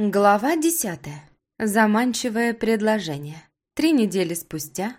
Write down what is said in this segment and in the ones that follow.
Глава десятая. Заманчивое предложение. Три недели спустя.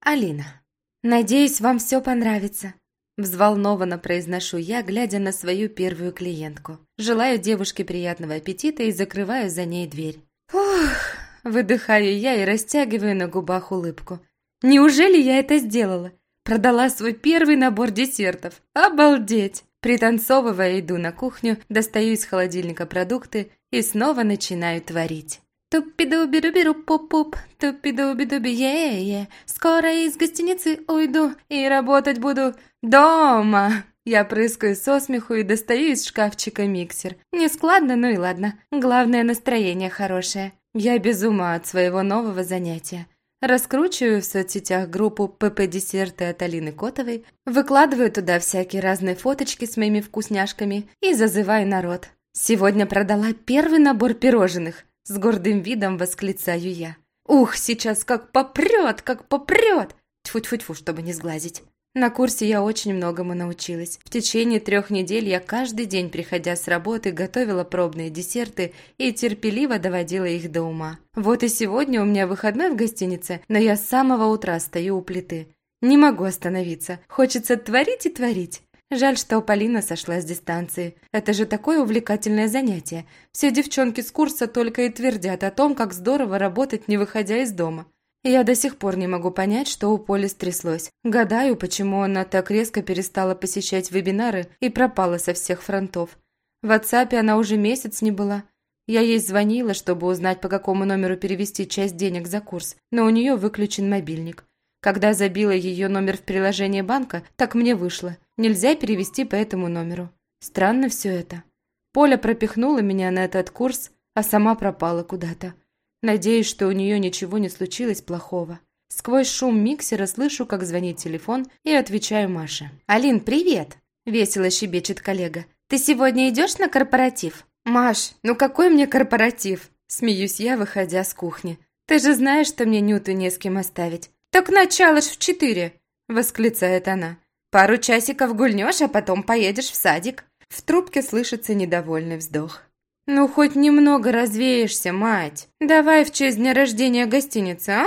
Алина. «Надеюсь, вам все понравится», – взволнованно произношу я, глядя на свою первую клиентку. Желаю девушке приятного аппетита и закрываю за ней дверь. «Ух!» – выдыхаю я и растягиваю на губах улыбку. «Неужели я это сделала? Продала свой первый набор десертов. Обалдеть!» Пританцовывая, иду на кухню, достаю из холодильника продукты и снова начинаю творить. Туппи-дуби-дуби-руп-пуп-пуп, туппи-дуби-дуби, е-е, скоро из гостиницы уйду и работать буду дома. Я прыскаю со смеху и достаю из шкафчика миксер. Не складно, ну и ладно. Главное, настроение хорошее. Я без ума от своего нового занятия. Раскручиваю в соцсетях группу ПП-десерты от Алины Котовой, выкладываю туда всякие разные фоточки с моими вкусняшками и зазываю народ. Сегодня продала первый набор пирожных. С гордым видом восклицаю я. Ух, сейчас как попрет, как попрет! Тьфу-тьфу-тьфу, чтобы не сглазить. На курсе я очень многому научилась. В течение трех недель я каждый день, приходя с работы, готовила пробные десерты и терпеливо доводила их до ума. Вот и сегодня у меня выходной в гостинице, но я с самого утра стою у плиты. Не могу остановиться. Хочется творить и творить. Жаль, что Полина сошла с дистанции. Это же такое увлекательное занятие. Все девчонки с курса только и твердят о том, как здорово работать, не выходя из дома. Я до сих пор не могу понять, что у Поли стряслось. Гадаю, почему она так резко перестала посещать вебинары и пропала со всех фронтов. В WhatsApp она уже месяц не была. Я ей звонила, чтобы узнать, по какому номеру перевести часть денег за курс, но у нее выключен мобильник. Когда забила ее номер в приложение банка, так мне вышло. Нельзя перевести по этому номеру. Странно все это. Поля пропихнула меня на этот курс, а сама пропала куда-то. Надеюсь, что у нее ничего не случилось плохого. Сквозь шум миксера слышу, как звонит телефон, и отвечаю Маше. «Алин, привет!» – весело щебечет коллега. «Ты сегодня идешь на корпоратив?» «Маш, ну какой мне корпоратив?» – смеюсь я, выходя с кухни. «Ты же знаешь, что мне Нюту не с кем оставить». «Так начало ж в четыре!» – восклицает она. «Пару часиков гульнешь, а потом поедешь в садик». В трубке слышится недовольный вздох. «Ну, хоть немного развеешься, мать. Давай в честь дня рождения гостиницы, а?»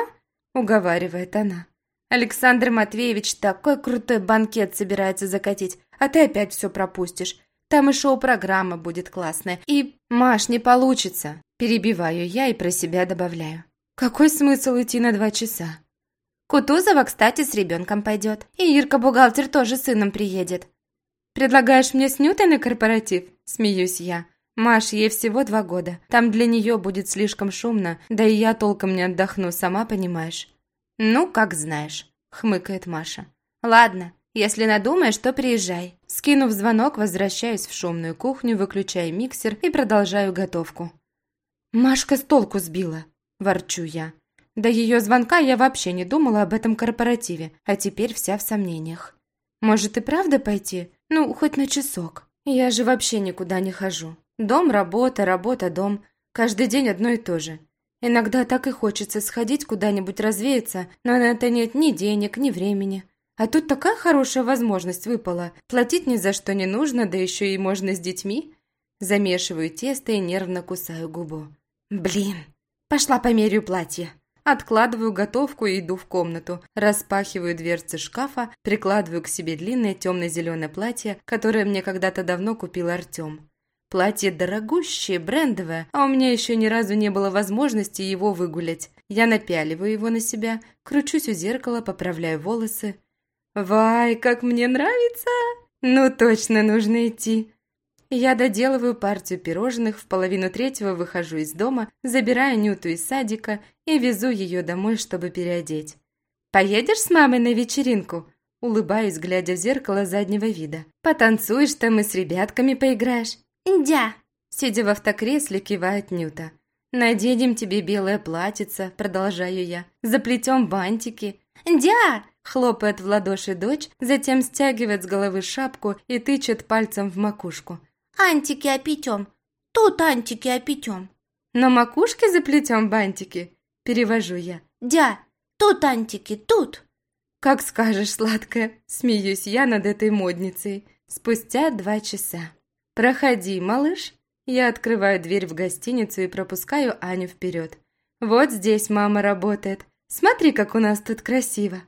Уговаривает она. «Александр Матвеевич такой крутой банкет собирается закатить, а ты опять все пропустишь. Там и шоу-программа будет классная. И, Маш, не получится!» Перебиваю я и про себя добавляю. «Какой смысл идти на два часа?» Кутузова, кстати, с ребенком пойдет. И Ирка-бухгалтер тоже с сыном приедет. «Предлагаешь мне с Нютой на корпоратив?» Смеюсь я. Маш, ей всего два года. Там для нее будет слишком шумно, да и я толком не отдохну, сама понимаешь». «Ну, как знаешь», — хмыкает Маша. «Ладно, если надумаешь, то приезжай». Скинув звонок, возвращаюсь в шумную кухню, выключаю миксер и продолжаю готовку. «Машка с толку сбила», – ворчу я. До ее звонка я вообще не думала об этом корпоративе, а теперь вся в сомнениях. Может и правда пойти? Ну, хоть на часок. Я же вообще никуда не хожу. Дом, работа, работа, дом. Каждый день одно и то же. Иногда так и хочется сходить куда-нибудь развеяться, но на это нет ни денег, ни времени. А тут такая хорошая возможность выпала. Платить ни за что не нужно, да еще и можно с детьми. Замешиваю тесто и нервно кусаю губу. Блин, пошла померяю платье. Откладываю готовку и иду в комнату. Распахиваю дверцы шкафа, прикладываю к себе длинное темно-зеленое платье, которое мне когда-то давно купил Артем. Платье дорогущее, брендовое, а у меня еще ни разу не было возможности его выгулять. Я напяливаю его на себя, кручусь у зеркала, поправляю волосы. «Вай, как мне нравится! Ну, точно нужно идти!» Я доделываю партию пирожных, в половину третьего выхожу из дома, забираю Нюту из садика и везу ее домой, чтобы переодеть. «Поедешь с мамой на вечеринку?» Улыбаюсь, глядя в зеркало заднего вида. «Потанцуешь там и с ребятками поиграешь?» «Индя!» Сидя в автокресле, кивает Нюта. «Наденем тебе белое платьице», продолжаю я. «Заплетем бантики». «Индя!» Хлопает в ладоши дочь, затем стягивает с головы шапку и тычет пальцем в макушку. «Антики опетем! Тут антики опетем!» «На макушке заплетем бантики?» Перевожу я. «Дя, тут антики, тут!» «Как скажешь, сладкая!» Смеюсь я над этой модницей. Спустя два часа. «Проходи, малыш». Я открываю дверь в гостиницу и пропускаю Аню вперед. Вот здесь мама работает. Смотри, как у нас тут красиво.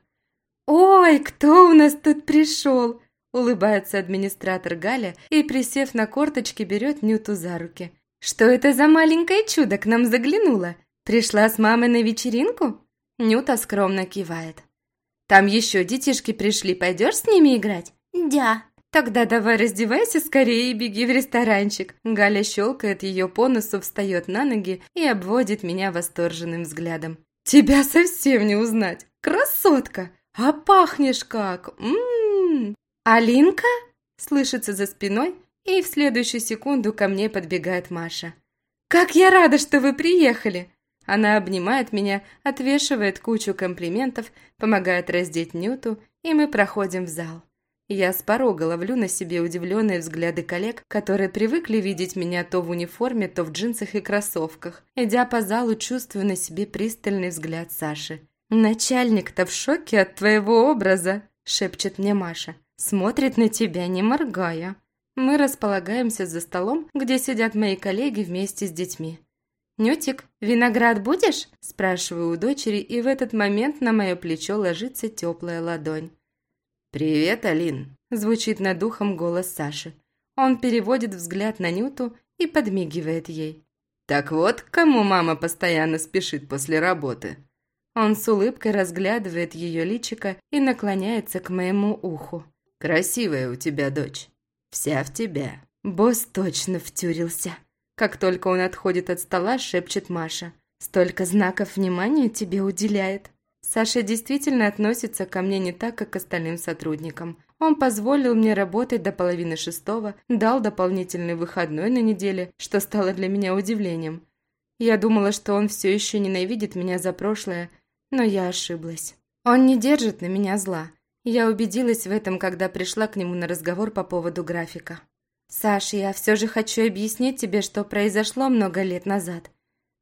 «Ой, кто у нас тут пришел?» Улыбается администратор Галя и, присев на корточки, берет Нюту за руки. «Что это за маленькое чудо к нам заглянуло? Пришла с мамой на вечеринку?» Нюта скромно кивает. «Там еще детишки пришли, пойдешь с ними играть?» «Да». «Тогда давай раздевайся скорее и беги в ресторанчик». Галя щелкает ее по носу, встает на ноги и обводит меня восторженным взглядом. «Тебя совсем не узнать! Красотка! А пахнешь как! Ммм!» «Алинка?» – слышится за спиной, и в следующую секунду ко мне подбегает Маша. «Как я рада, что вы приехали!» Она обнимает меня, отвешивает кучу комплиментов, помогает раздеть Нюту, и мы проходим в зал. Я с порога ловлю на себе удивленные взгляды коллег, которые привыкли видеть меня то в униформе, то в джинсах и кроссовках. Идя по залу, чувствую на себе пристальный взгляд Саши. «Начальник-то в шоке от твоего образа», – шепчет мне Маша. Смотрит на тебя, не моргая. Мы располагаемся за столом, где сидят мои коллеги вместе с детьми. «Нютик, виноград будешь?» – спрашиваю у дочери, и в этот момент на мое плечо ложится теплая ладонь. «Привет, Алин!» – звучит над ухом голос Саши. Он переводит взгляд на Нюту и подмигивает ей. «Так вот, к кому мама постоянно спешит после работы?» Он с улыбкой разглядывает ее личико и наклоняется к моему уху. Красивая у тебя дочь. Вся в тебя. Босс точно втюрился. Как только он отходит от стола, шепчет Маша. Столько знаков внимания тебе уделяет. Саша действительно относится ко мне не так, как к остальным сотрудникам. Он позволил мне работать до половины шестого, дал дополнительный выходной на неделе, что стало для меня удивлением. Я думала, что он все еще ненавидит меня за прошлое, но я ошиблась. Он не держит на меня зла. Я убедилась в этом, когда пришла к нему на разговор по поводу графика. «Саш, я все же хочу объяснить тебе, что произошло много лет назад».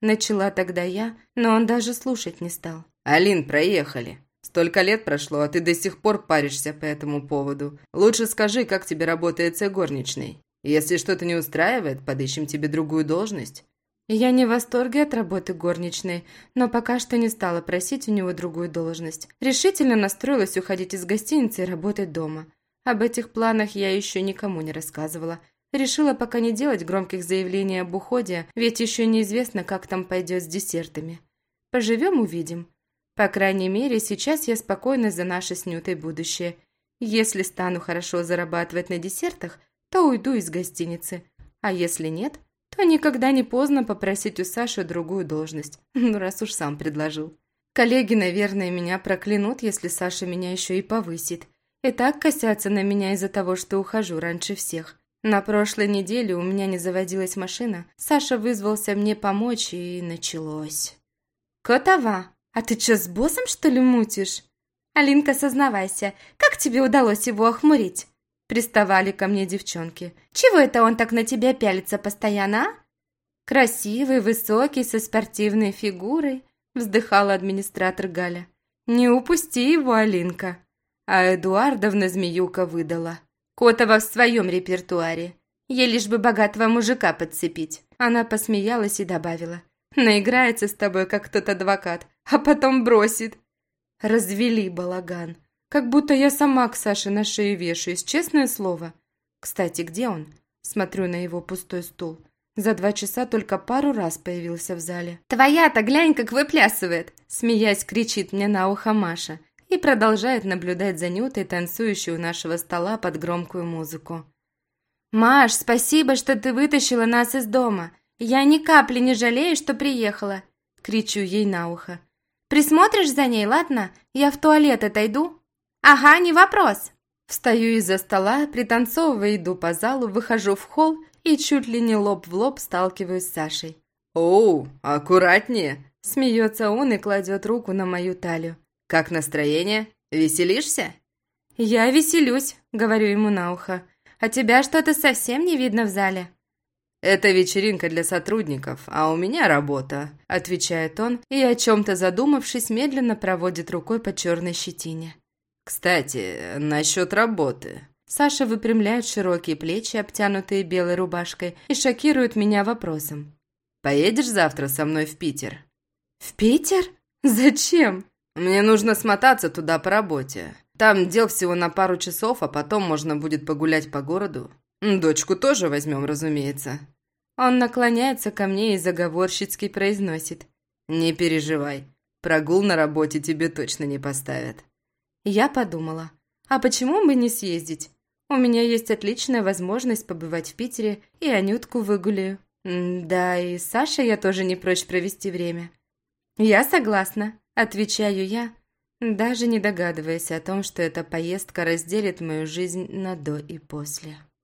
Начала тогда я, но он даже слушать не стал. «Алин, проехали. Столько лет прошло, а ты до сих пор паришься по этому поводу. Лучше скажи, как тебе работается горничной. Если что-то не устраивает, подыщем тебе другую должность. Я не в восторге от работы горничной, но пока что не стала просить у него другую должность. Решительно настроилась уходить из гостиницы и работать дома. Об этих планах я еще никому не рассказывала. Решила пока не делать громких заявлений об уходе, ведь еще неизвестно, как там пойдет с десертами. Поживем – увидим. По крайней мере, сейчас я спокойна за наше с будущее. Если стану хорошо зарабатывать на десертах, то уйду из гостиницы. А если нет, то никогда не поздно попросить у Саши другую должность, ну раз уж сам предложил. Коллеги, наверное, меня проклянут, если Саша меня еще и повысит. И так косятся на меня из-за того, что ухожу раньше всех. На прошлой неделе у меня не заводилась машина. Саша вызвался мне помочь, и началось. «Котова, а ты что, с боссом, что ли, мутишь?» «Алинка, сознавайся, как тебе удалось его охмурить?» Приставали ко мне девчонки. «Чего это он так на тебя пялится постоянно, а?» «Красивый, высокий, со спортивной фигурой», вздыхала администратор Галя. «Не упусти его, Алинка». А Эдуардовна змеюка выдала. «Котова в своем репертуаре. Ей лишь бы богатого мужика подцепить». Она посмеялась и добавила. «Наиграется с тобой, как тот адвокат, а потом бросит». Развели балаган. Как будто я сама к Саше на шею вешаюсь, честное слово. Кстати, где он? Смотрю на его пустой стул. За два часа только пару раз появился в зале. «Твоя-то глянь, как выплясывает!» Смеясь, кричит мне на ухо Маша и продолжает наблюдать за Нютой, танцующей у нашего стола под громкую музыку. «Маш, спасибо, что ты вытащила нас из дома. Я ни капли не жалею, что приехала!» Кричу ей на ухо. «Присмотришь за ней, ладно? Я в туалет отойду?» «Ага, не вопрос!» Встаю из-за стола, пританцовывая иду по залу, выхожу в холл и чуть ли не лоб в лоб сталкиваюсь с Сашей. «Оу, аккуратнее!» Смеется он и кладет руку на мою талию. «Как настроение? Веселишься?» «Я веселюсь», — говорю ему на ухо. «А тебя что-то совсем не видно в зале?» «Это вечеринка для сотрудников, а у меня работа», — отвечает он и, о чем-то задумавшись, медленно проводит рукой по черной щетине. «Кстати, насчет работы. Саша выпрямляет широкие плечи, обтянутые белой рубашкой, и шокирует меня вопросом. «Поедешь завтра со мной в Питер?» «В Питер? Зачем?» «Мне нужно смотаться туда по работе. Там дел всего на пару часов, а потом можно будет погулять по городу. Дочку тоже возьмем, разумеется». Он наклоняется ко мне и заговорщицки произносит. «Не переживай, прогул на работе тебе точно не поставят». Я подумала, а почему бы не съездить? У меня есть отличная возможность побывать в Питере и Анютку выгуляю. Да, и Саша я тоже не прочь провести время. Я согласна, отвечаю я, даже не догадываясь о том, что эта поездка разделит мою жизнь на до и после.